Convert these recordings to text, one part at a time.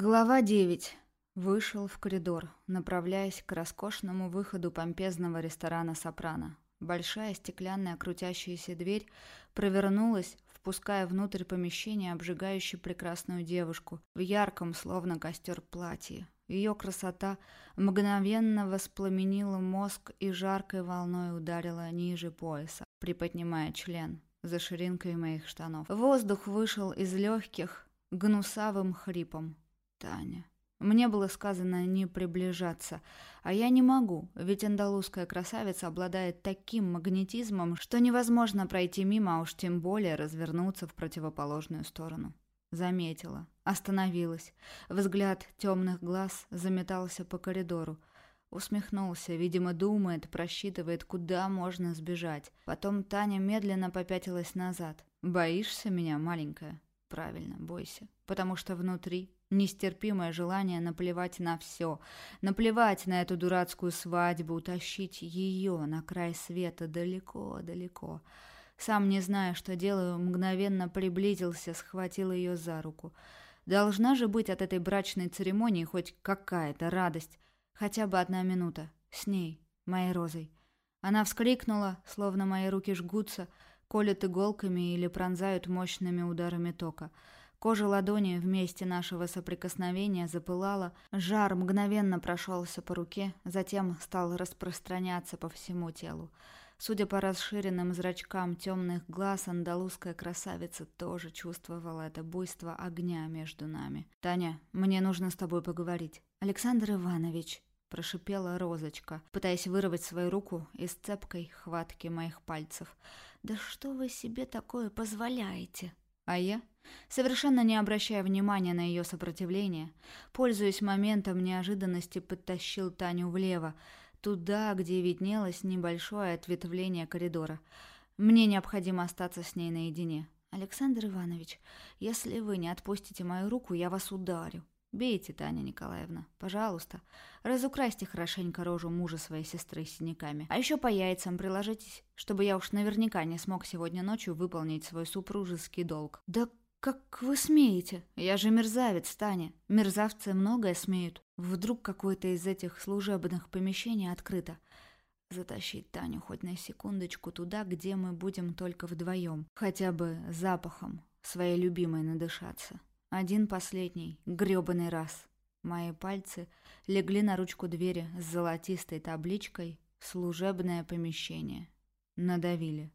Глава 9. Вышел в коридор, направляясь к роскошному выходу помпезного ресторана «Сопрано». Большая стеклянная крутящаяся дверь провернулась, впуская внутрь помещения обжигающую прекрасную девушку в ярком, словно костер, платье. Ее красота мгновенно воспламенила мозг и жаркой волной ударила ниже пояса, приподнимая член за ширинкой моих штанов. Воздух вышел из легких гнусавым хрипом. Таня. Мне было сказано не приближаться, а я не могу, ведь андалузская красавица обладает таким магнетизмом, что невозможно пройти мимо, а уж тем более развернуться в противоположную сторону. Заметила, остановилась. Взгляд темных глаз заметался по коридору. Усмехнулся, видимо, думает, просчитывает, куда можно сбежать. Потом Таня медленно попятилась назад. «Боишься меня, маленькая?» «Правильно, бойся, потому что внутри Нестерпимое желание наплевать на все, наплевать на эту дурацкую свадьбу, утащить ее на край света далеко-далеко. Сам не зная, что делаю, мгновенно приблизился, схватил ее за руку. Должна же быть от этой брачной церемонии хоть какая-то радость, хотя бы одна минута, с ней, моей розой. Она вскрикнула, словно мои руки жгутся, колят иголками или пронзают мощными ударами тока — Кожа ладони в месте нашего соприкосновения запылала, жар мгновенно прошелся по руке, затем стал распространяться по всему телу. Судя по расширенным зрачкам темных глаз, андалузская красавица тоже чувствовала это буйство огня между нами. «Таня, мне нужно с тобой поговорить». «Александр Иванович», — прошипела Розочка, пытаясь вырвать свою руку из цепкой хватки моих пальцев. «Да что вы себе такое позволяете?» А я Совершенно не обращая внимания на ее сопротивление, пользуясь моментом неожиданности, подтащил Таню влево, туда, где виднелось небольшое ответвление коридора. Мне необходимо остаться с ней наедине. «Александр Иванович, если вы не отпустите мою руку, я вас ударю». «Бейте, Таня Николаевна, пожалуйста. Разукрасьте хорошенько рожу мужа своей сестры с синяками. А еще по яйцам приложитесь, чтобы я уж наверняка не смог сегодня ночью выполнить свой супружеский долг». «Да «Как вы смеете? Я же мерзавец, Таня. Мерзавцы многое смеют. Вдруг какое-то из этих служебных помещений открыто. Затащить Таню хоть на секундочку туда, где мы будем только вдвоем. Хотя бы запахом своей любимой надышаться. Один последний, грёбаный раз. Мои пальцы легли на ручку двери с золотистой табличкой «Служебное помещение». Надавили.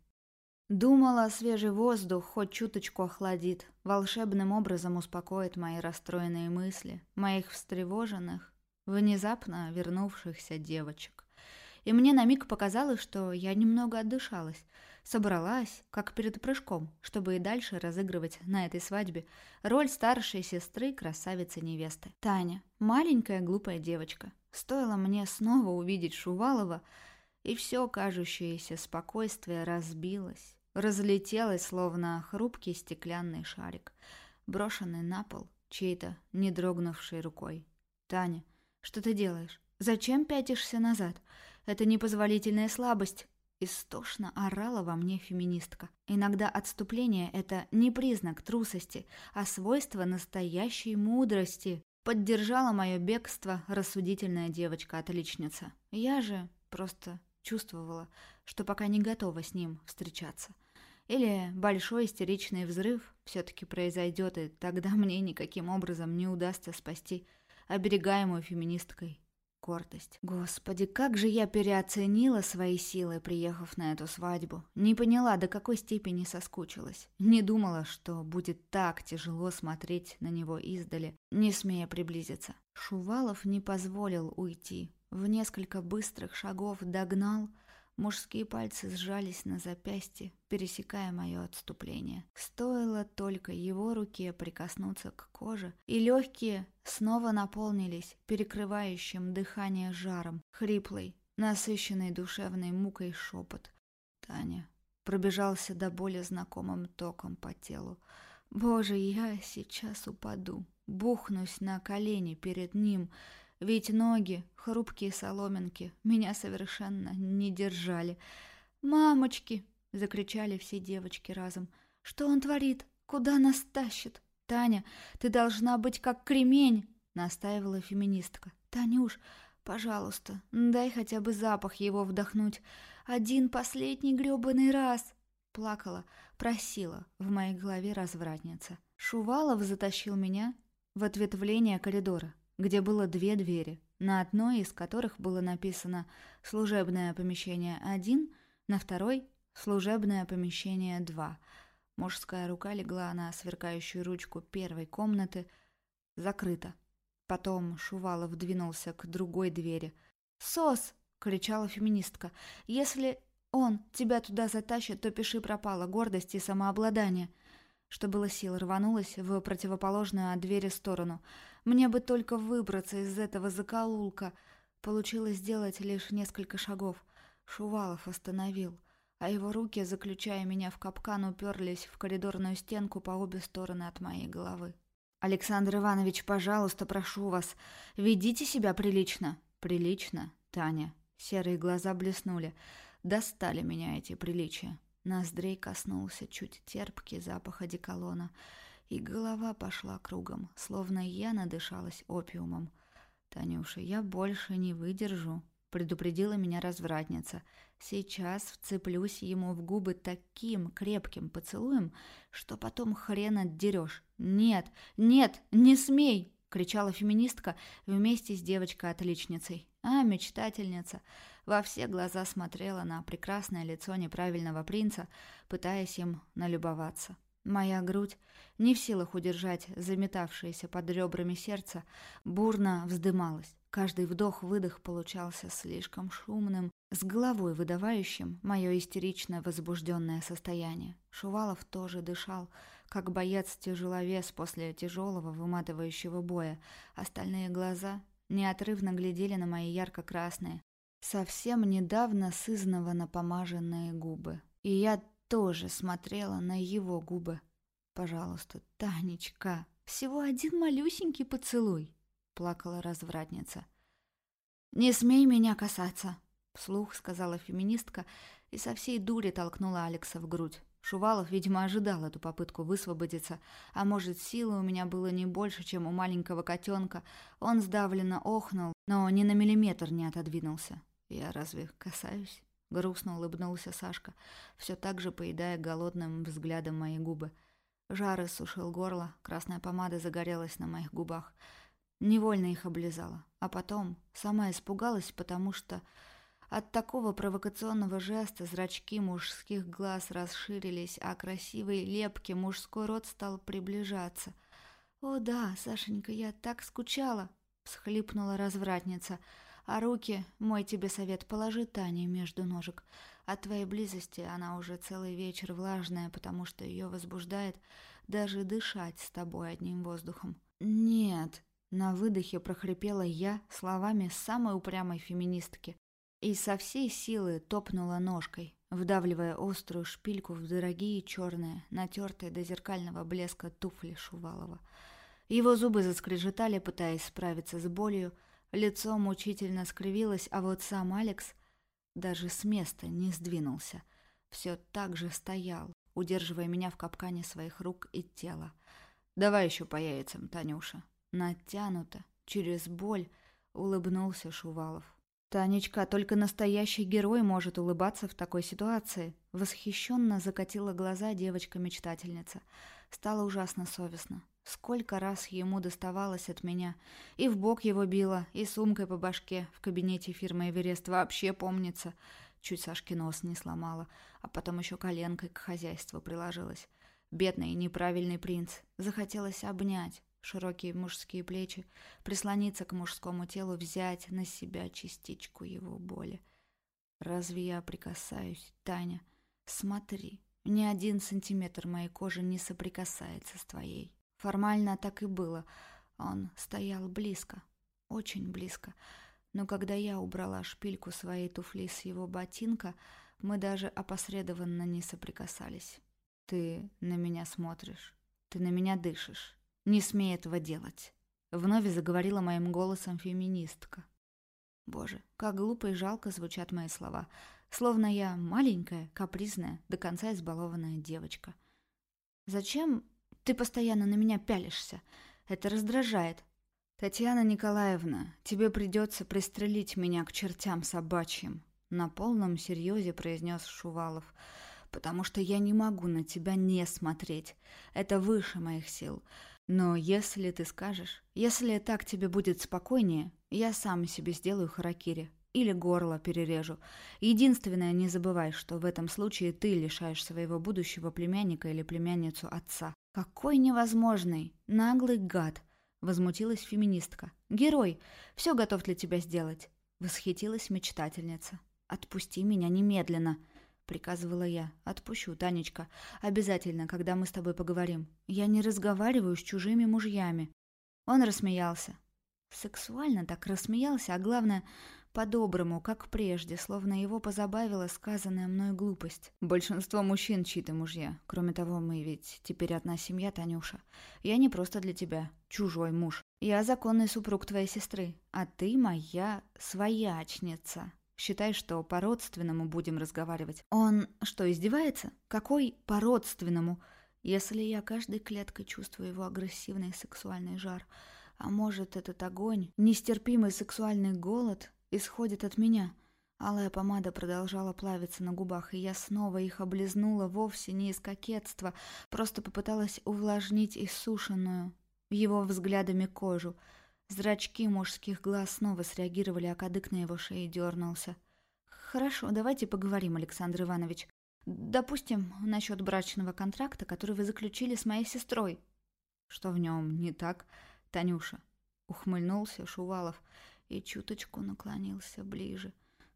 Думала, свежий воздух хоть чуточку охладит, волшебным образом успокоит мои расстроенные мысли, моих встревоженных, внезапно вернувшихся девочек. И мне на миг показалось, что я немного отдышалась, собралась, как перед прыжком, чтобы и дальше разыгрывать на этой свадьбе роль старшей сестры красавицы-невесты. Таня, маленькая глупая девочка. Стоило мне снова увидеть Шувалова, и все кажущееся спокойствие разбилось, разлетелась, словно хрупкий стеклянный шарик, брошенный на пол чьей-то не дрогнувшей рукой. «Таня, что ты делаешь? Зачем пятишься назад? Это непозволительная слабость!» Истошно орала во мне феминистка. Иногда отступление — это не признак трусости, а свойство настоящей мудрости. Поддержала мое бегство рассудительная девочка-отличница. Я же просто чувствовала, что пока не готова с ним встречаться. Или большой истеричный взрыв все-таки произойдет, и тогда мне никаким образом не удастся спасти оберегаемую феминисткой гордость. Господи, как же я переоценила свои силы, приехав на эту свадьбу. Не поняла, до какой степени соскучилась. Не думала, что будет так тяжело смотреть на него издали, не смея приблизиться. Шувалов не позволил уйти. В несколько быстрых шагов догнал, Мужские пальцы сжались на запястье, пересекая мое отступление. Стоило только его руке прикоснуться к коже, и легкие снова наполнились перекрывающим дыхание жаром, хриплый, насыщенный душевной мукой шепот. Таня пробежался до боли знакомым током по телу. Боже, я сейчас упаду, бухнусь на колени перед ним, ведь ноги, хрупкие соломинки, меня совершенно не держали. «Мамочки!» — закричали все девочки разом. «Что он творит? Куда нас тащит? Таня, ты должна быть как кремень, — настаивала феминистка. «Танюш, пожалуйста, дай хотя бы запах его вдохнуть. Один последний грёбаный раз!» Плакала, просила в моей голове развратница. Шувалов затащил меня в ответвление коридора, где было две двери, на одной из которых было написано «Служебное помещение 1», на второй «Служебное помещение 2». Мужская рука легла на сверкающую ручку первой комнаты. Закрыто. Потом Шувалов двинулся к другой двери. «Сос!» — кричала феминистка. «Если он тебя туда затащит, то пиши пропало гордость и самообладание». Что было сил, рванулась в противоположную от двери сторону. Мне бы только выбраться из этого закоулка. Получилось сделать лишь несколько шагов. Шувалов остановил, а его руки, заключая меня в капкан, уперлись в коридорную стенку по обе стороны от моей головы. «Александр Иванович, пожалуйста, прошу вас, ведите себя прилично». «Прилично, Таня». Серые глаза блеснули. Достали меня эти приличия. Ноздрей коснулся чуть терпкий запах одеколона, и голова пошла кругом, словно я надышалась опиумом. «Танюша, я больше не выдержу», — предупредила меня развратница. «Сейчас вцеплюсь ему в губы таким крепким поцелуем, что потом хрен отдерешь. «Нет, нет, не смей!» — кричала феминистка вместе с девочкой-отличницей. А мечтательница во все глаза смотрела на прекрасное лицо неправильного принца, пытаясь им налюбоваться. Моя грудь, не в силах удержать заметавшееся под ребрами сердце, бурно вздымалась. Каждый вдох-выдох получался слишком шумным, с головой выдавающим мое истерично возбужденное состояние. Шувалов тоже дышал, как боец-тяжеловес после тяжелого выматывающего боя. Остальные глаза неотрывно глядели на мои ярко-красные, совсем недавно сызново напомаженные губы. И я тоже смотрела на его губы. «Пожалуйста, Танечка, всего один малюсенький поцелуй!» — плакала развратница. «Не смей меня касаться!» — вслух сказала феминистка и со всей дури толкнула Алекса в грудь. Шувалов, видимо, ожидал эту попытку высвободиться, а может, силы у меня было не больше, чем у маленького котенка. Он сдавленно охнул, но ни на миллиметр не отодвинулся. «Я разве касаюсь?» Грустно улыбнулся Сашка, все так же поедая голодным взглядом мои губы. Жар иссушил горло, красная помада загорелась на моих губах. Невольно их облизала. А потом сама испугалась, потому что от такого провокационного жеста зрачки мужских глаз расширились, а красивый лепкий мужской рот стал приближаться. «О да, Сашенька, я так скучала!» — всхлипнула развратница — а руки, мой тебе совет, положи Тане между ножек. От твоей близости она уже целый вечер влажная, потому что ее возбуждает даже дышать с тобой одним воздухом. Нет, на выдохе прохрипела я словами самой упрямой феминистки и со всей силы топнула ножкой, вдавливая острую шпильку в дорогие черные, натертые до зеркального блеска туфли Шувалова. Его зубы заскрежетали, пытаясь справиться с болью, Лицо мучительно скривилось, а вот сам Алекс даже с места не сдвинулся. Все так же стоял, удерживая меня в капкане своих рук и тела. «Давай еще по яйцам, Танюша». Натянуто, через боль, улыбнулся Шувалов. «Танечка, только настоящий герой может улыбаться в такой ситуации», восхищенно закатила глаза девочка-мечтательница. Стало ужасно совестно. Сколько раз ему доставалось от меня. И в бок его било, и сумкой по башке в кабинете фирмы «Эверест» вообще помнится. Чуть Сашки нос не сломала, а потом еще коленкой к хозяйству приложилась. Бедный и неправильный принц. Захотелось обнять широкие мужские плечи, прислониться к мужскому телу, взять на себя частичку его боли. Разве я прикасаюсь, Таня? Смотри, ни один сантиметр моей кожи не соприкасается с твоей. Формально так и было. Он стоял близко, очень близко. Но когда я убрала шпильку своей туфли с его ботинка, мы даже опосредованно не соприкасались. «Ты на меня смотришь, ты на меня дышишь. Не смей этого делать», — вновь заговорила моим голосом феминистка. Боже, как глупо и жалко звучат мои слова, словно я маленькая, капризная, до конца избалованная девочка. Зачем ты постоянно на меня пялишься. Это раздражает. «Татьяна Николаевна, тебе придется пристрелить меня к чертям собачьим», на полном серьезе произнес Шувалов, «потому что я не могу на тебя не смотреть. Это выше моих сил. Но если ты скажешь, если так тебе будет спокойнее, я сам себе сделаю харакири. Или горло перережу. Единственное, не забывай, что в этом случае ты лишаешь своего будущего племянника или племянницу отца. Какой невозможный, наглый гад!» Возмутилась феминистка. «Герой! Все готов для тебя сделать!» Восхитилась мечтательница. «Отпусти меня немедленно!» Приказывала я. «Отпущу, Танечка. Обязательно, когда мы с тобой поговорим. Я не разговариваю с чужими мужьями». Он рассмеялся. Сексуально так рассмеялся, а главное, по-доброму, как прежде, словно его позабавила сказанная мной глупость. Большинство мужчин чьи-то мужья. Кроме того, мы ведь теперь одна семья, Танюша. Я не просто для тебя чужой муж. Я законный супруг твоей сестры, а ты моя своячница. Считай, что по-родственному будем разговаривать. Он что, издевается? Какой по-родственному? Если я каждой клеткой чувствую его агрессивный сексуальный жар, а может, этот огонь, нестерпимый сексуальный голод, исходит от меня. Алая помада продолжала плавиться на губах, и я снова их облизнула вовсе не из кокетства, просто попыталась увлажнить иссушенную его взглядами кожу. Зрачки мужских глаз снова среагировали, а кадык на его шее дернулся. «Хорошо, давайте поговорим, Александр Иванович. Допустим, насчет брачного контракта, который вы заключили с моей сестрой». «Что в нем не так, Танюша?» — ухмыльнулся Шувалов и чуточку наклонился ближе.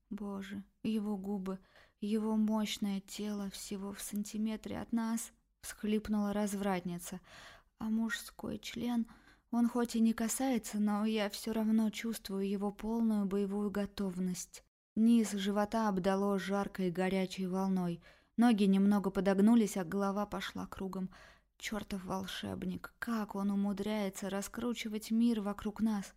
Боже, его губы, его мощное тело всего в сантиметре от нас, всхлипнула развратница, а мужской член, он хоть и не касается, но я все равно чувствую его полную боевую готовность. Низ живота обдало жаркой горячей волной, ноги немного подогнулись, а голова пошла кругом. Чертов волшебник, как он умудряется раскручивать мир вокруг нас —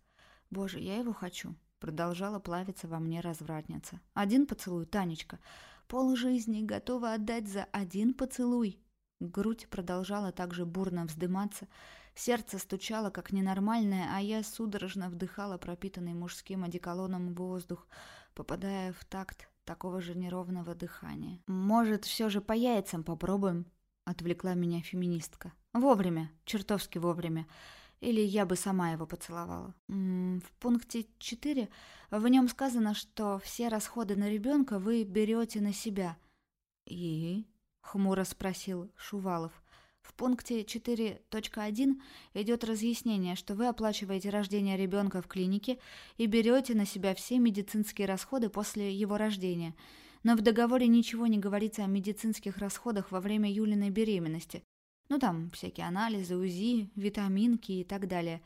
Боже, я его хочу. Продолжала плавиться во мне развратница. Один поцелуй, Танечка. Пол жизни готова отдать за один поцелуй. Грудь продолжала также бурно вздыматься. Сердце стучало, как ненормальное, а я судорожно вдыхала пропитанный мужским одеколоном воздух, попадая в такт такого же неровного дыхания. «Может, все же по яйцам попробуем?» — отвлекла меня феминистка. «Вовремя, чертовски вовремя. Или я бы сама его поцеловала. В пункте 4 в нем сказано, что все расходы на ребенка вы берете на себя. И? Хмуро спросил Шувалов. В пункте 4.1 идет разъяснение, что вы оплачиваете рождение ребенка в клинике и берете на себя все медицинские расходы после его рождения. Но в договоре ничего не говорится о медицинских расходах во время Юлиной беременности. Ну там всякие анализы, УЗИ, витаминки и так далее.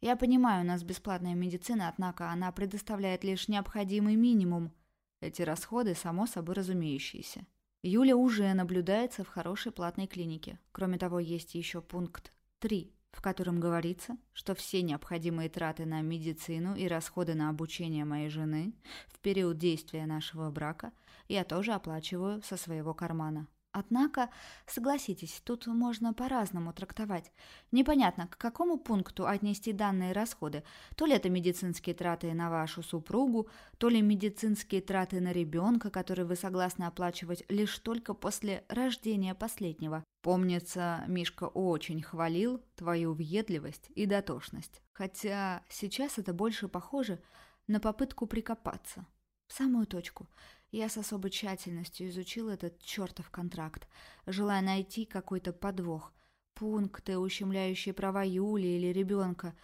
Я понимаю, у нас бесплатная медицина, однако она предоставляет лишь необходимый минимум. Эти расходы, само собой разумеющиеся. Юля уже наблюдается в хорошей платной клинике. Кроме того, есть еще пункт 3, в котором говорится, что все необходимые траты на медицину и расходы на обучение моей жены в период действия нашего брака я тоже оплачиваю со своего кармана. Однако, согласитесь, тут можно по-разному трактовать. Непонятно, к какому пункту отнести данные расходы. То ли это медицинские траты на вашу супругу, то ли медицинские траты на ребенка, которые вы согласны оплачивать лишь только после рождения последнего. Помнится, Мишка очень хвалил твою въедливость и дотошность. Хотя сейчас это больше похоже на попытку прикопаться. В самую точку – я с особой тщательностью изучил этот чертов контракт, желая найти какой-то подвох, пункты, ущемляющие права Юли или ребенка,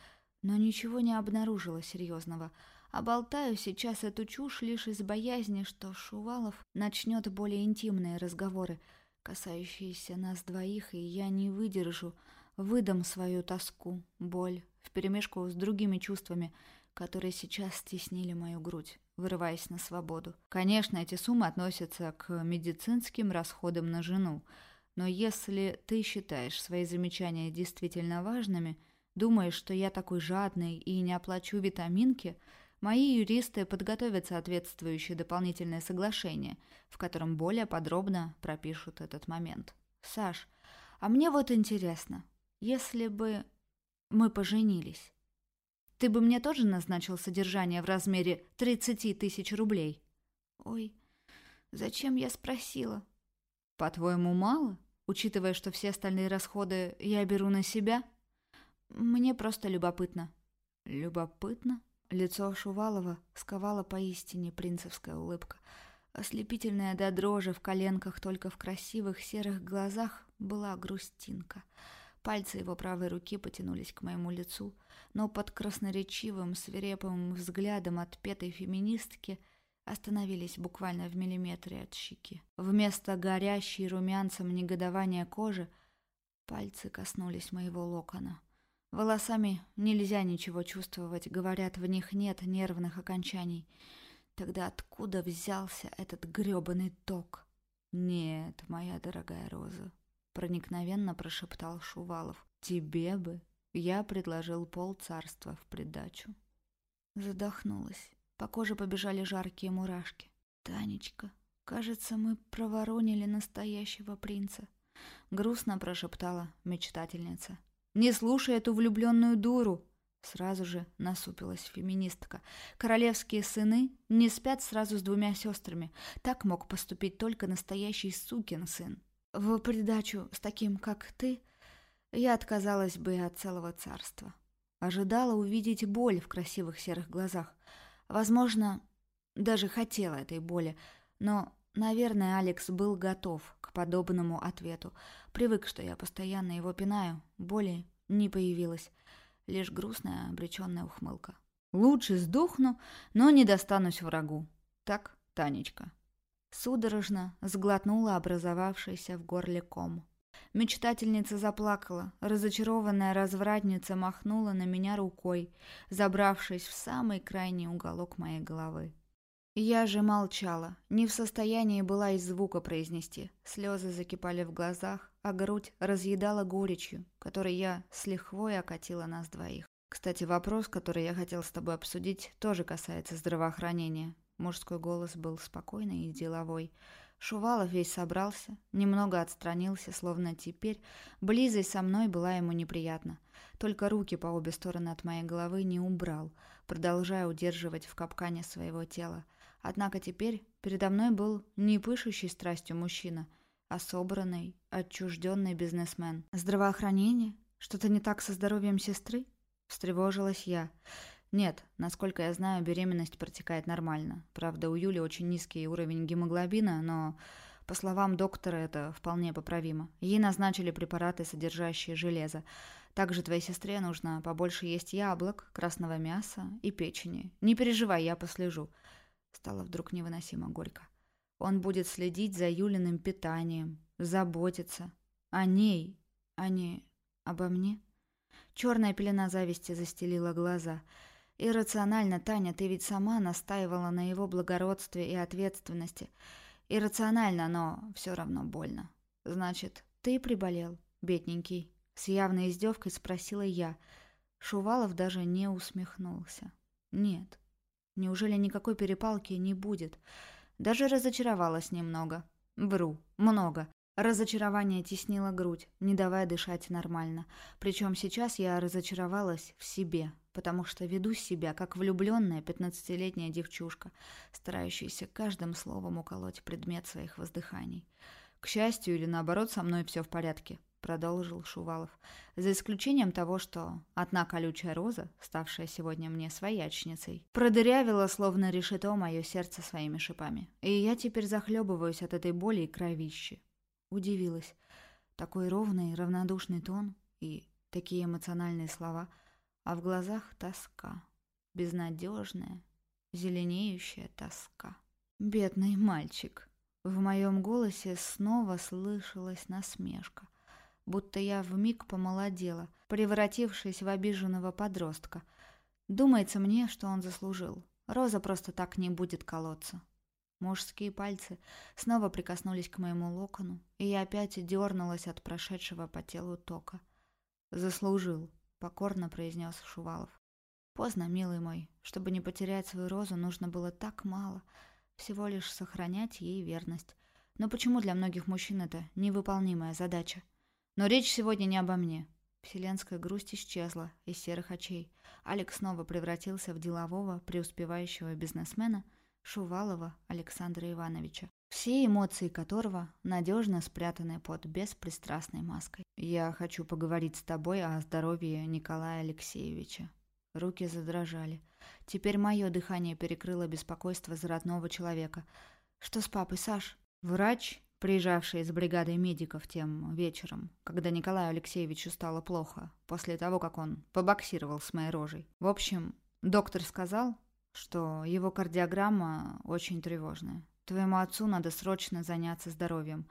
но ничего не обнаружило серьезного. А болтаю сейчас эту чушь лишь из боязни, что Шувалов начнет более интимные разговоры, касающиеся нас двоих, и я не выдержу, выдам свою тоску, боль, вперемешку с другими чувствами, которые сейчас стеснили мою грудь вырываясь на свободу. Конечно, эти суммы относятся к медицинским расходам на жену, но если ты считаешь свои замечания действительно важными, думаешь, что я такой жадный и не оплачу витаминки, мои юристы подготовят соответствующее дополнительное соглашение, в котором более подробно пропишут этот момент. Саш, а мне вот интересно, если бы мы поженились, ты бы мне тоже назначил содержание в размере 30 тысяч рублей?» «Ой, зачем я спросила?» «По-твоему, мало, учитывая, что все остальные расходы я беру на себя?» «Мне просто любопытно». «Любопытно?» Лицо Шувалова сковала поистине принцевская улыбка. Ослепительная до дрожи в коленках, только в красивых серых глазах была грустинка. Пальцы его правой руки потянулись к моему лицу, но под красноречивым, свирепым взглядом отпетой феминистки остановились буквально в миллиметре от щеки. Вместо горящей румянцем негодования кожи пальцы коснулись моего локона — Волосами нельзя ничего чувствовать, говорят, в них нет нервных окончаний. Тогда откуда взялся этот грёбаный ток? Нет, моя дорогая Роза, проникновенно прошептал Шувалов. Тебе бы я предложил пол царства в придачу. Задохнулась. По коже побежали жаркие мурашки. Танечка, кажется, мы проворонили настоящего принца. Грустно прошептала мечтательница. Не слушай эту влюбленную дуру!» Сразу же насупилась феминистка. «Королевские сыны не спят сразу с двумя сестрами. Так мог поступить только настоящий сукин сын. В придачу с таким, как ты, я отказалась бы от целого царства. Ожидала увидеть боль в красивых серых глазах. Возможно, даже хотела этой боли, но Наверное, Алекс был готов к подобному ответу. Привык, что я постоянно его пинаю. Боли не появилось. Лишь грустная, обреченная ухмылка. Лучше сдохну, но не достанусь врагу. Так, Танечка. Судорожно сглотнула образовавшийся в горле ком. Мечтательница заплакала, разочарованная развратница махнула на меня рукой, забравшись в самый крайний уголок моей головы. Я же молчала, не в состоянии была и звука произнести. Слезы закипали в глазах, а грудь разъедала горечью, которой я с лихвой окатила нас двоих. Кстати, вопрос, который я хотел с тобой обсудить, тоже касается здравоохранения. Мужской голос был спокойный и деловой. Шувалов весь собрался, немного отстранился, словно теперь близость со мной была ему неприятна. Только руки по обе стороны от моей головы не убрал, продолжая удерживать в капкане своего тела. Однако теперь передо мной был не пышущий страстью мужчина, а собранный, отчужденный бизнесмен. «Здравоохранение? Что-то не так со здоровьем сестры?» Встревожилась я. Нет, насколько я знаю, беременность протекает нормально. Правда, у Юли очень низкий уровень гемоглобина, но, по словам доктора, это вполне поправимо. Ей назначили препараты, содержащие железо. Также твоей сестре нужно побольше есть яблок, красного мяса и печени. Не переживай, я послежу. Стало вдруг невыносимо горько. Он будет следить за Юлиным питанием, заботиться. О ней, а не обо мне. Черная пелена зависти застелила глаза. Иррационально, Таня, ты ведь сама настаивала на его благородстве и ответственности. Иррационально, но все равно больно. Значит, ты приболел, бедненький? С явной издевкой спросила я. Шувалов даже не усмехнулся. Нет, Неужели никакой перепалки не будет? Даже разочаровалась немного. Вру. Много. Разочарование теснило грудь, не давая дышать нормально. Причем сейчас я разочаровалась в себе, потому что веду себя, как влюбленная пятнадцатилетняя девчушка, старающаяся каждым словом уколоть предмет своих воздыханий. К счастью или наоборот, со мной все в порядке продолжил Шувалов. «За исключением того, что одна колючая роза, ставшая сегодня мне своячницей, продырявила словно решето мое сердце своими шипами. И я теперь захлебываюсь от этой боли и кровищи». Удивилась. Такой ровный, равнодушный тон и такие эмоциональные слова, а в глазах тоска. Безнадежная, зеленеющая тоска. «Бедный мальчик!» В моем голосе снова слышалась насмешка будто я вмиг помолодела, превратившись в обиженного подростка. Думается мне, что он заслужил. Роза просто так не будет колоться. Мужские пальцы снова прикоснулись к моему локону, и я опять дернулась от прошедшего по телу тока. «Заслужил», — покорно произнес Шувалов. «Поздно, милый мой. Чтобы не потерять свою розу, нужно было так мало. Всего лишь сохранять ей верность. Но почему для многих мужчин это невыполнимая задача? Но речь сегодня не обо мне. Вселенская грусть исчезла из серых очей. Алекс снова превратился в делового, преуспевающего бизнесмена Шувалова Александра Ивановича, все эмоции которого надежно спрятаны под беспристрастной маской. «Я хочу поговорить с тобой о здоровье Николая Алексеевича». Руки задрожали. Теперь мое дыхание перекрыло беспокойство за родного человека. «Что с папой, Саш?» Врач приезжавший с бригадой медиков тем вечером, когда Николаю Алексеевичу стало плохо, после того, как он побоксировал с моей рожей. В общем, доктор сказал, что его кардиограмма очень тревожная. Твоему отцу надо срочно заняться здоровьем,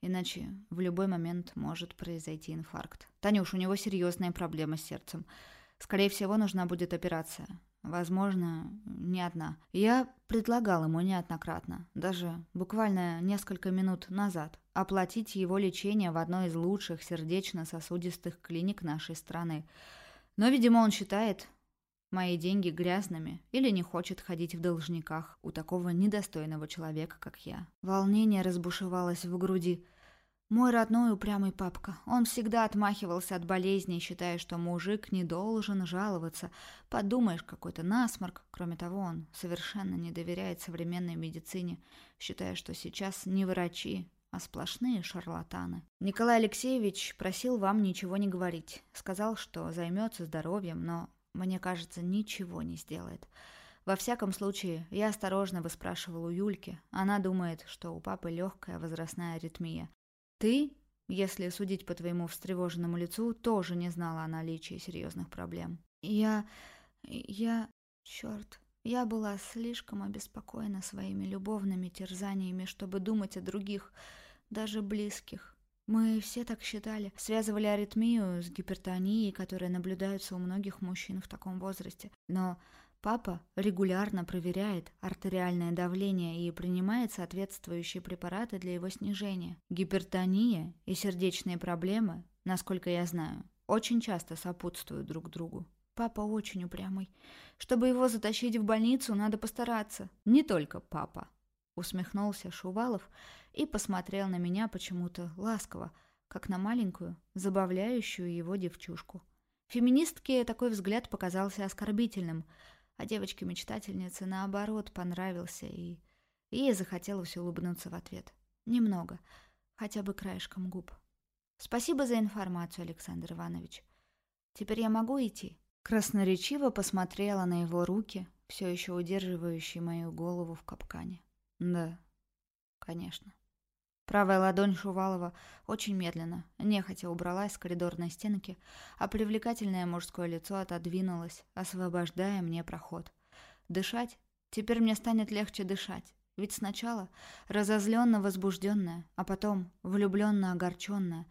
иначе в любой момент может произойти инфаркт. Танюш, у него серьезная проблема с сердцем. Скорее всего, нужна будет операция. Возможно, не одна. Я предлагал ему неоднократно, даже буквально несколько минут назад, оплатить его лечение в одной из лучших сердечно-сосудистых клиник нашей страны. Но, видимо, он считает мои деньги грязными или не хочет ходить в должниках у такого недостойного человека, как я. Волнение разбушевалось в груди. Мой родной упрямый папка. Он всегда отмахивался от болезней, считая, что мужик не должен жаловаться. Подумаешь, какой-то насморк. Кроме того, он совершенно не доверяет современной медицине, считая, что сейчас не врачи, а сплошные шарлатаны. Николай Алексеевич просил вам ничего не говорить. Сказал, что займется здоровьем, но, мне кажется, ничего не сделает. Во всяком случае, я осторожно выспрашивал у Юльки. Она думает, что у папы легкая возрастная аритмия. Ты, если судить по твоему встревоженному лицу, тоже не знала о наличии серьезных проблем. Я... я... черт... Я была слишком обеспокоена своими любовными терзаниями, чтобы думать о других, даже близких. Мы все так считали, связывали аритмию с гипертонией, которая наблюдается у многих мужчин в таком возрасте. Но Папа регулярно проверяет артериальное давление и принимает соответствующие препараты для его снижения. Гипертония и сердечные проблемы, насколько я знаю, очень часто сопутствуют друг другу. Папа очень упрямый. Чтобы его затащить в больницу, надо постараться. Не только папа. Усмехнулся Шувалов и посмотрел на меня почему-то ласково, как на маленькую, забавляющую его девчушку. Феминистке такой взгляд показался оскорбительным – а девочке-мечтательнице, наоборот, понравился, и ей захотелось улыбнуться в ответ. Немного, хотя бы краешком губ. «Спасибо за информацию, Александр Иванович. Теперь я могу идти?» Красноречиво посмотрела на его руки, все еще удерживающие мою голову в капкане. «Да, конечно». Правая ладонь Шувалова очень медленно, нехотя убралась с коридорной стенки, а привлекательное мужское лицо отодвинулось, освобождая мне проход. Дышать? Теперь мне станет легче дышать. Ведь сначала разозленно возбужденная, а потом влюбленно огорченная,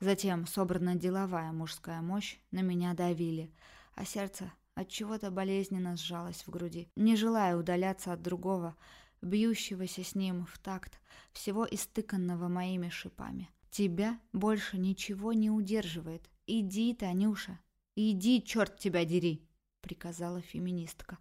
затем собрана деловая мужская мощь на меня давили, а сердце от чего-то болезненно сжалось в груди. Не желая удаляться от другого, бьющегося с ним в такт, всего истыканного моими шипами. Тебя больше ничего не удерживает. Иди, Танюша, иди, черт тебя дери, приказала феминистка.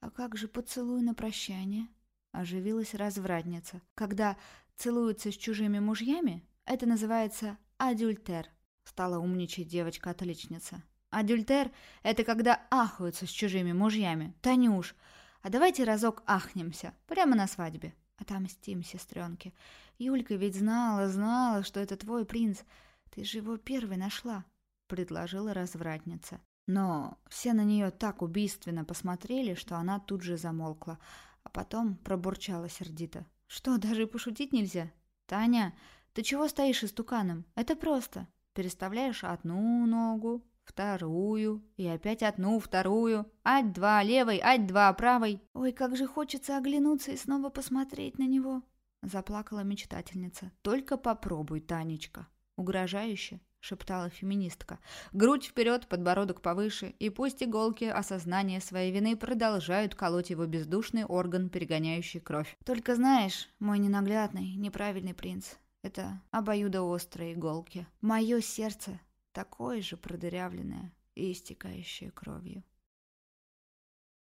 А как же поцелуй на прощание? Оживилась развратница. Когда целуются с чужими мужьями, это называется адюльтер, стала умничать девочка-отличница. Адюльтер — это когда ахаются с чужими мужьями. Танюш, а давайте разок ахнемся, прямо на свадьбе. Отомстим, сестренке. Юлька ведь знала, знала, что это твой принц. Ты же его первой нашла, предложила развратница. Но все на нее так убийственно посмотрели, что она тут же замолкла, а потом пробурчала сердито. «Что, даже и пошутить нельзя? Таня, ты чего стоишь истуканом? Это просто. Переставляешь одну ногу, вторую, и опять одну, вторую, ать-два левой, ать-два правой. Ой, как же хочется оглянуться и снова посмотреть на него, заплакала мечтательница. Только попробуй, Танечка, угрожающе шептала феминистка. Грудь вперед, подбородок повыше, и пусть иголки осознания своей вины продолжают колоть его бездушный орган, перегоняющий кровь. Только знаешь, мой ненаглядный, неправильный принц, это обоюдоострые иголки. Мое сердце такое же продырявленное и истекающее кровью.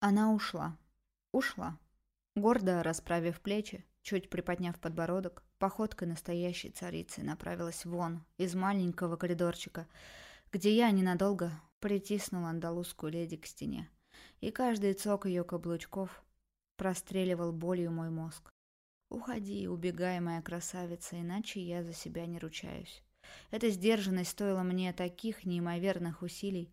Она ушла. Ушла. Гордо расправив плечи, чуть приподняв подбородок, походкой настоящей царицы направилась вон из маленького коридорчика, где я ненадолго притиснул андалузскую леди к стене, и каждый цок ее каблучков простреливал болью мой мозг. «Уходи, убегай, моя красавица, иначе я за себя не ручаюсь». Эта сдержанность стоила мне таких неимоверных усилий,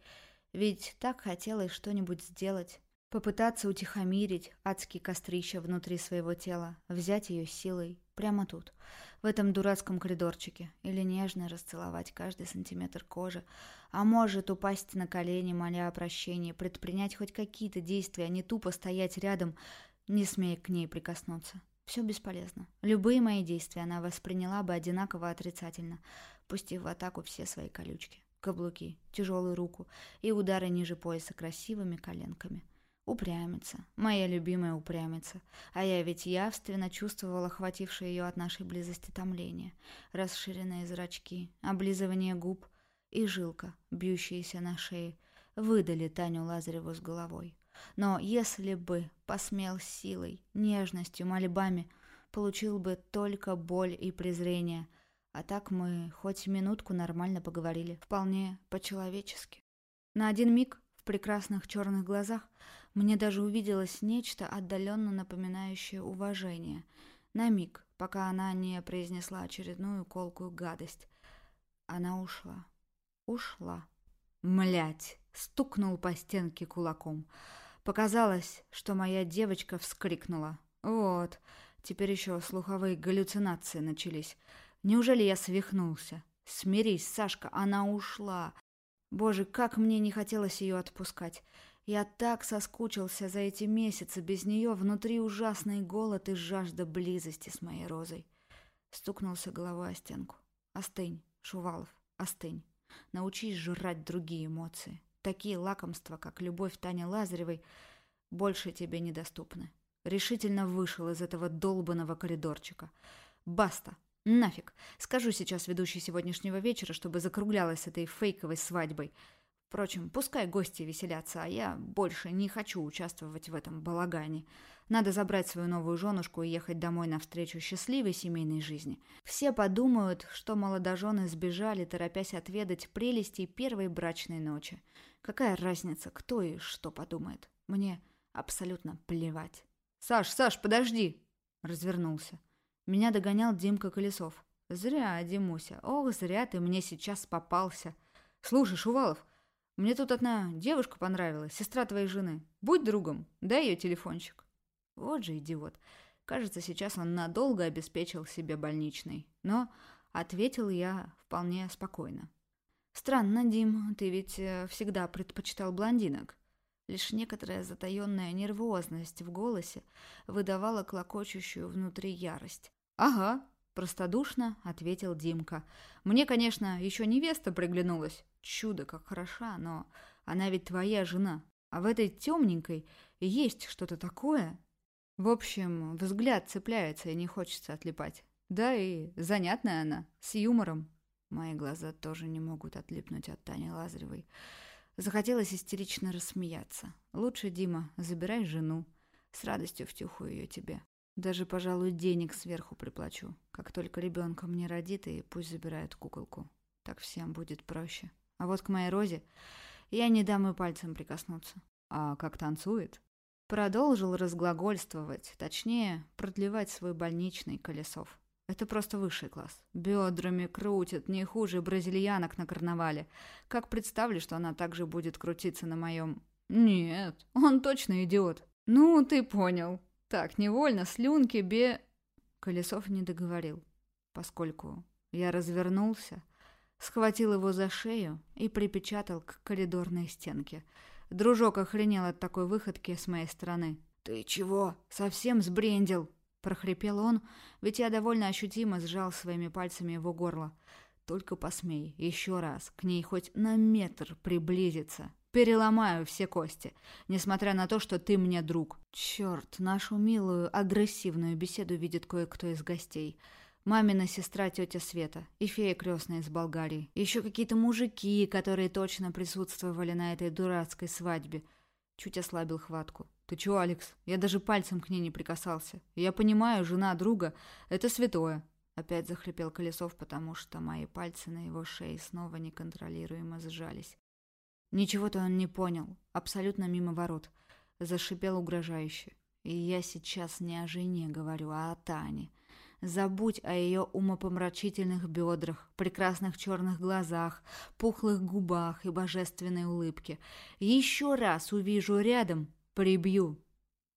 ведь так хотелось что-нибудь сделать, попытаться утихомирить адские кострища внутри своего тела, взять ее силой, прямо тут, в этом дурацком коридорчике, или нежно расцеловать каждый сантиметр кожи, а может упасть на колени, моля о прощении, предпринять хоть какие-то действия, а не тупо стоять рядом, не смея к ней прикоснуться. Все бесполезно. Любые мои действия она восприняла бы одинаково отрицательно, пустив в атаку все свои колючки, каблуки, тяжелую руку и удары ниже пояса красивыми коленками. Упрямится, моя любимая упрямится. А я ведь явственно чувствовала охватившее ее от нашей близости томление. Расширенные зрачки, облизывание губ и жилка, бьющаяся на шее, выдали Таню Лазареву с головой. Но если бы посмел силой, нежностью, мольбами, получил бы только боль и презрение. А так мы хоть минутку нормально поговорили, вполне по-человечески. На один миг в прекрасных черных глазах мне даже увиделось нечто отдаленно напоминающее уважение. На миг, пока она не произнесла очередную колкую гадость. Она ушла. Ушла. Млять! Стукнул по стенке кулаком. Показалось, что моя девочка вскрикнула. Вот, теперь еще слуховые галлюцинации начались. Неужели я свихнулся? Смирись, Сашка, она ушла. Боже, как мне не хотелось ее отпускать. Я так соскучился за эти месяцы, без нее внутри ужасный голод и жажда близости с моей розой. Стукнулся головой о стенку. Остынь, Шувалов, остынь. Научись жрать другие эмоции. Такие лакомства, как любовь Тани Лазаревой, больше тебе недоступны. Решительно вышел из этого долбанного коридорчика. Баста. Нафиг. Скажу сейчас ведущей сегодняшнего вечера, чтобы закруглялась этой фейковой свадьбой. Впрочем, пускай гости веселятся, а я больше не хочу участвовать в этом балагане. Надо забрать свою новую женушку и ехать домой навстречу счастливой семейной жизни. Все подумают, что молодожены сбежали, торопясь отведать прелести первой брачной ночи. Какая разница, кто и что подумает? Мне абсолютно плевать. «Саш, Саш, подожди!» Развернулся. Меня догонял Димка Колесов. «Зря, Димуся, ох, зря ты мне сейчас попался. Слушай, Шувалов, мне тут одна девушка понравилась, сестра твоей жены. Будь другом, дай ее телефончик». Вот же идиот. Кажется, сейчас он надолго обеспечил себе больничный. Но ответил я вполне спокойно. «Странно, Дим, ты ведь э, всегда предпочитал блондинок». Лишь некоторая затаенная нервозность в голосе выдавала клокочущую внутри ярость. «Ага», — простодушно ответил Димка. «Мне, конечно, еще невеста приглянулась. Чудо, как хороша, но она ведь твоя жена. А в этой темненькой есть что-то такое, в общем, взгляд цепляется и не хочется отлипать. Да и занятная она, с юмором. Мои глаза тоже не могут отлипнуть от Тани Лазаревой. Захотелось истерично рассмеяться. Лучше, Дима, забирай жену. С радостью втюхаю ее тебе. Даже, пожалуй, денег сверху приплачу. Как только ребенка мне родит, и пусть забирают куколку. Так всем будет проще. А вот к моей Розе я не дам и пальцем прикоснуться. А как танцует? Продолжил разглагольствовать, точнее, продлевать свой больничный колесов. Это просто высший класс. Бедрами крутит, не хуже бразильянок на карнавале. Как представлю, что она также будет крутиться на моем... Нет, он точно идиот. Ну, ты понял. Так, невольно, слюнки, бе... Колесов не договорил, поскольку я развернулся, схватил его за шею и припечатал к коридорной стенке — Дружок охренел от такой выходки с моей стороны. «Ты чего? Совсем сбрендил?» – прохрипел он, ведь я довольно ощутимо сжал своими пальцами его горло. «Только посмей, еще раз, к ней хоть на метр приблизиться. Переломаю все кости, несмотря на то, что ты мне друг». Черт, нашу милую, агрессивную беседу видит кое-кто из гостей – Мамина сестра тетя Света и фея крестная из Болгарии. Еще какие-то мужики, которые точно присутствовали на этой дурацкой свадьбе. Чуть ослабил хватку. «Ты чего, Алекс? Я даже пальцем к ней не прикасался. Я понимаю, жена друга — это святое. Опять захрипел Колесов, потому что мои пальцы на его шее снова неконтролируемо сжались. Ничего-то он не понял, абсолютно мимо ворот. Зашипел угрожающе. И я сейчас не о жене говорю, а о Тане. Забудь о ее умопомрачительных бедрах, прекрасных черных глазах, пухлых губах и божественной улыбке. Еще раз увижу рядом, прибью.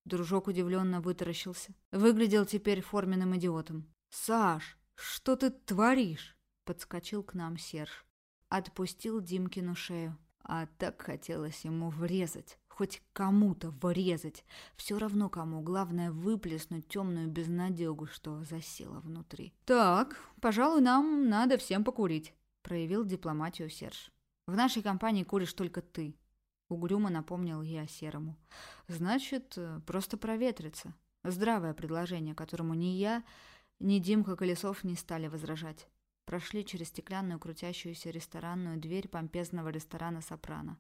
Дружок удивленно вытаращился. Выглядел теперь форменным идиотом. «Саш, что ты творишь?» Подскочил к нам Серж. Отпустил Димкину шею. А так хотелось ему врезать. Хоть кому-то врезать. Все равно кому. Главное выплеснуть темную безнадегу, что засела внутри. «Так, пожалуй, нам надо всем покурить», — проявил дипломатию Серж. «В нашей компании куришь только ты», — угрюмо напомнил я Серому. «Значит, просто проветриться. Здравое предложение, которому ни я, ни Димка Колесов не стали возражать. Прошли через стеклянную крутящуюся ресторанную дверь помпезного ресторана «Сопрано».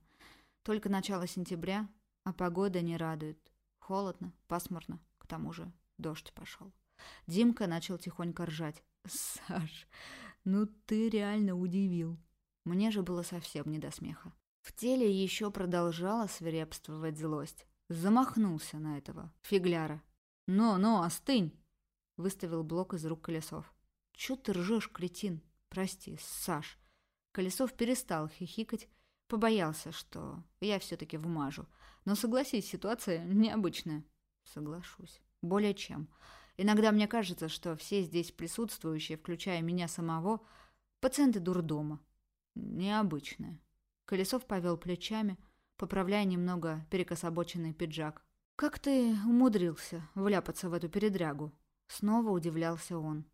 Только начало сентября, а погода не радует. Холодно, пасмурно, к тому же дождь пошел. Димка начал тихонько ржать. «Саш, ну ты реально удивил». Мне же было совсем не до смеха. В теле еще продолжала свирепствовать злость. Замахнулся на этого фигляра. «Но-но, остынь!» Выставил блок из рук Колесов. «Чё ты ржешь, кретин? Прости, Саш». Колесов перестал хихикать, Побоялся, что я все-таки вмажу. Но согласись, ситуация необычная. Соглашусь. Более чем. Иногда мне кажется, что все здесь присутствующие, включая меня самого, пациенты дурдома. Необычная. Колесов повел плечами, поправляя немного перекособоченный пиджак. «Как ты умудрился вляпаться в эту передрягу?» Снова удивлялся он.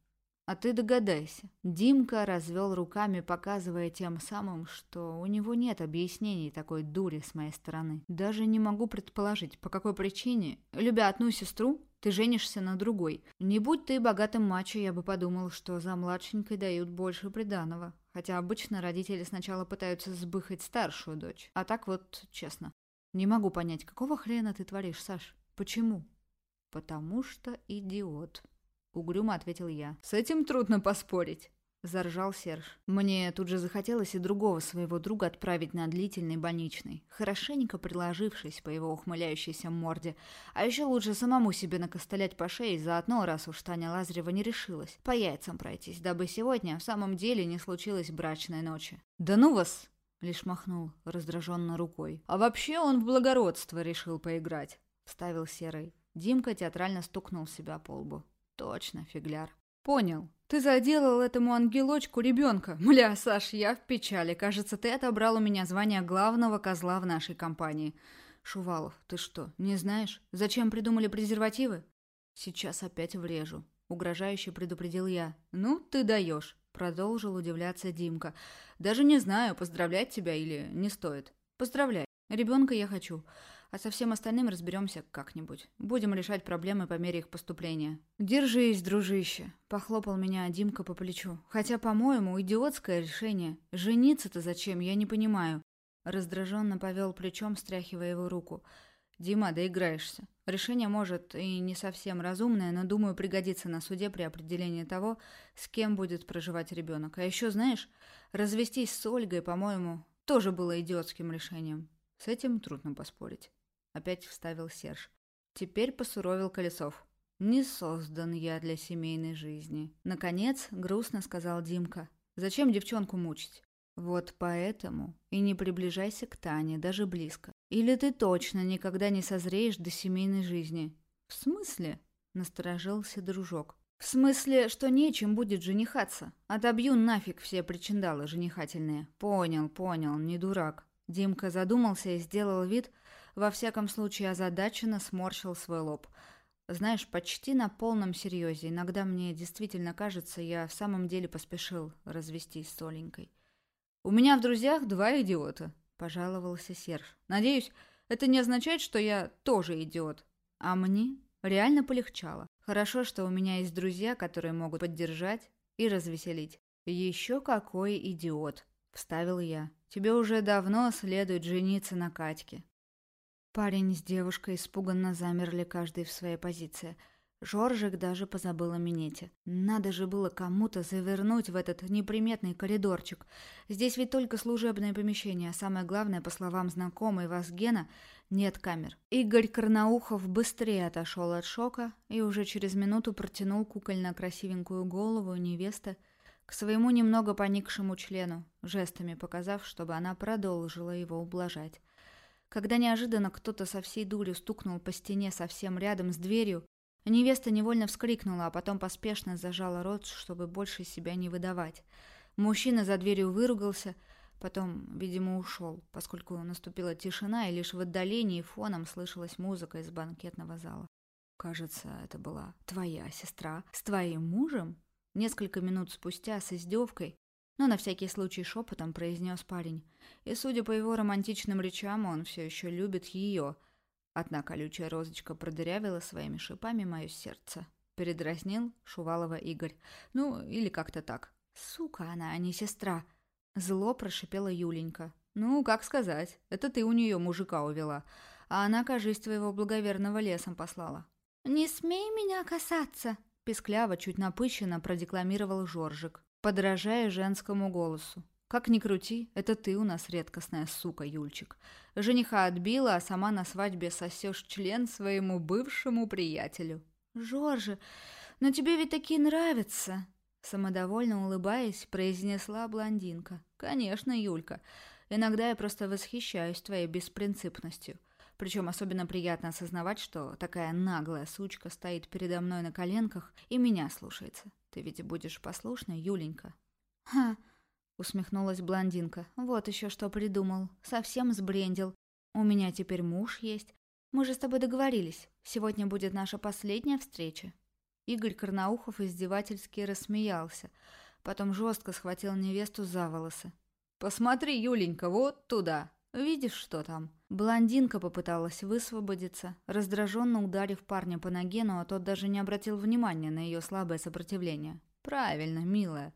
А ты догадайся. Димка развел руками, показывая тем самым, что у него нет объяснений такой дури с моей стороны. Даже не могу предположить, по какой причине, любя одну сестру, ты женишься на другой. Не будь ты богатым мачо, я бы подумал, что за младшенькой дают больше приданого. Хотя обычно родители сначала пытаются сбыхать старшую дочь. А так вот, честно. Не могу понять, какого хрена ты творишь, Саш? Почему? Потому что идиот. Угрюмо ответил я. «С этим трудно поспорить». Заржал Серж. Мне тут же захотелось и другого своего друга отправить на длительный больничный, хорошенько приложившись по его ухмыляющейся морде. А еще лучше самому себе накостылять по шее, заодно, раз уж Таня Лазарева не решилась, по яйцам пройтись, дабы сегодня в самом деле не случилось брачной ночи. «Да ну вас!» — лишь махнул раздраженно рукой. «А вообще он в благородство решил поиграть», — вставил Серый. Димка театрально стукнул себя по лбу. Точно, фигляр. Понял. Ты заделал этому ангелочку ребенка. Мля, Саш, я в печали. Кажется, ты отобрал у меня звание главного козла в нашей компании. Шувалов, ты что, не знаешь, зачем придумали презервативы? Сейчас опять врежу. Угрожающе предупредил я. Ну, ты даешь. Продолжил удивляться Димка. Даже не знаю, поздравлять тебя или не стоит. Поздравляй. Ребенка я хочу а со всем остальным разберемся как-нибудь. Будем решать проблемы по мере их поступления. Держись, дружище, похлопал меня Димка по плечу. Хотя, по-моему, идиотское решение. Жениться-то зачем, я не понимаю. Раздраженно повел плечом, стряхивая его руку. «Дима, доиграешься. Решение, может, и не совсем разумное, но, думаю, пригодится на суде при определении того, с кем будет проживать ребенок. А еще, знаешь, развестись с Ольгой, по-моему, тоже было идиотским решением. С этим трудно поспорить. Опять вставил Серж. Теперь посуровил Колесов. «Не создан я для семейной жизни». Наконец, грустно сказал Димка. «Зачем девчонку мучить?» «Вот поэтому и не приближайся к Тане, даже близко. Или ты точно никогда не созреешь до семейной жизни». «В смысле?» – насторожился дружок. «В смысле, что нечем будет женихаться. Отобью нафиг все причиндалы женихательные». «Понял, понял, не дурак». Димка задумался и сделал вид, во всяком случае, озадаченно сморщил свой лоб. Знаешь, почти на полном серьезе. Иногда мне действительно кажется, я в самом деле поспешил развестись с Оленькой. «У меня в друзьях два идиота», — пожаловался Серж. «Надеюсь, это не означает, что я тоже идиот. А мне реально полегчало. Хорошо, что у меня есть друзья, которые могут поддержать и развеселить. Еще какой идиот!» — вставил я. «Тебе уже давно следует жениться на Катьке. Парень с девушкой испуганно замерли каждый в своей позиции. Жоржик даже позабыл о минете. Надо же было кому-то завернуть в этот неприметный коридорчик. Здесь ведь только служебное помещение, а самое главное, по словам знакомой вас Гена, нет камер. Игорь Карнаухов быстрее отошел от шока и уже через минуту протянул кукольно-красивенькую голову невесты к своему немного поникшему члену, жестами показав, чтобы она продолжила его ублажать. Когда неожиданно кто-то со всей дури стукнул по стене совсем рядом с дверью, Невеста невольно вскрикнула, а потом поспешно зажала рот, чтобы больше себя не выдавать. Мужчина за дверью выругался, потом, видимо, ушел, поскольку наступила тишина, и лишь в отдалении фоном слышалась музыка из банкетного зала. «Кажется, это была твоя сестра с твоим мужем?» Несколько минут спустя с издевкой, но на всякий случай шепотом произнес парень. И, судя по его романтичным речам, он все еще любит ее – Одна колючая розочка продырявила своими шипами мое сердце. Передразнил Шувалова Игорь. Ну, или как-то так. Сука она, а не сестра. Зло прошипела Юленька. Ну, как сказать. Это ты у нее мужика увела. А она, кажись, твоего благоверного лесом послала. «Не смей меня касаться!» Пескляво, чуть напыщенно продекламировал Жоржик, подражая женскому голосу. Как ни крути, это ты у нас редкостная сука, Юльчик. Жениха отбила, а сама на свадьбе сосешь член своему бывшему приятелю. Жоржи, но тебе ведь такие нравятся. Самодовольно улыбаясь, произнесла блондинка. Конечно, Юлька. Иногда я просто восхищаюсь твоей беспринципностью. Причем особенно приятно осознавать, что такая наглая сучка стоит передо мной на коленках и меня слушается. Ты ведь будешь послушной, Юленька. Ха, усмехнулась блондинка. Вот еще что придумал. Совсем сбрендил. У меня теперь муж есть. Мы же с тобой договорились. Сегодня будет наша последняя встреча. Игорь Карнаухов издевательски рассмеялся. Потом жестко схватил невесту за волосы. «Посмотри, Юленька, вот туда. Видишь, что там?» Блондинка попыталась высвободиться, раздраженно ударив парня по ноге, но тот даже не обратил внимания на ее слабое сопротивление. «Правильно, милая.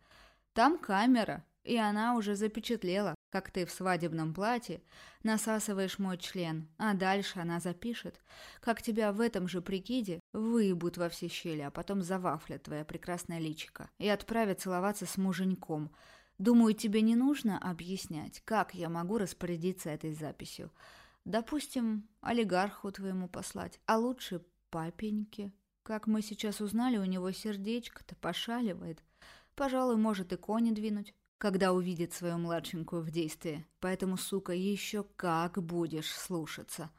Там камера. И она уже запечатлела, как ты в свадебном платье насасываешь мой член, а дальше она запишет, как тебя в этом же прикиде выебут во все щели, а потом завафлят твоя прекрасная личика и отправят целоваться с муженьком. Думаю, тебе не нужно объяснять, как я могу распорядиться этой записью. Допустим, олигарху твоему послать, а лучше папеньке. Как мы сейчас узнали, у него сердечко-то пошаливает. Пожалуй, может и кони двинуть когда увидит свою младшенькую в действии. Поэтому, сука, еще как будешь слушаться.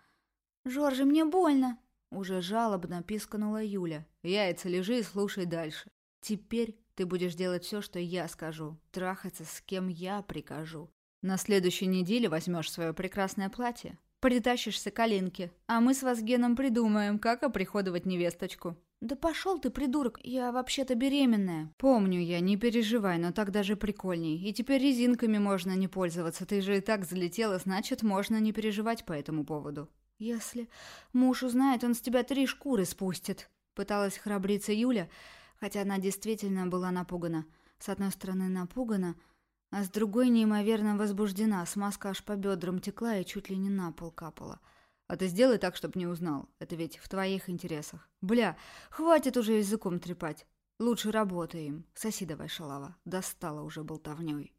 «Жоржи, мне больно!» Уже жалобно пискнула Юля. «Яйца лежи и слушай дальше. Теперь ты будешь делать все, что я скажу. Трахаться с кем я прикажу. На следующей неделе возьмешь свое прекрасное платье, притащишься к Алинке, а мы с вас Геном придумаем, как оприходовать невесточку. «Да пошел ты, придурок, я вообще-то беременная». «Помню я, не переживай, но так даже прикольней. И теперь резинками можно не пользоваться, ты же и так залетела, значит, можно не переживать по этому поводу». «Если муж узнает, он с тебя три шкуры спустит», — пыталась храбриться Юля, хотя она действительно была напугана. С одной стороны напугана, а с другой неимоверно возбуждена, смазка аж по бедрам текла и чуть ли не на пол капала. А ты сделай так, чтобы не узнал. Это ведь в твоих интересах. Бля, хватит уже языком трепать. Лучше работай им. Соси давай, шалава. Достала уже болтовней.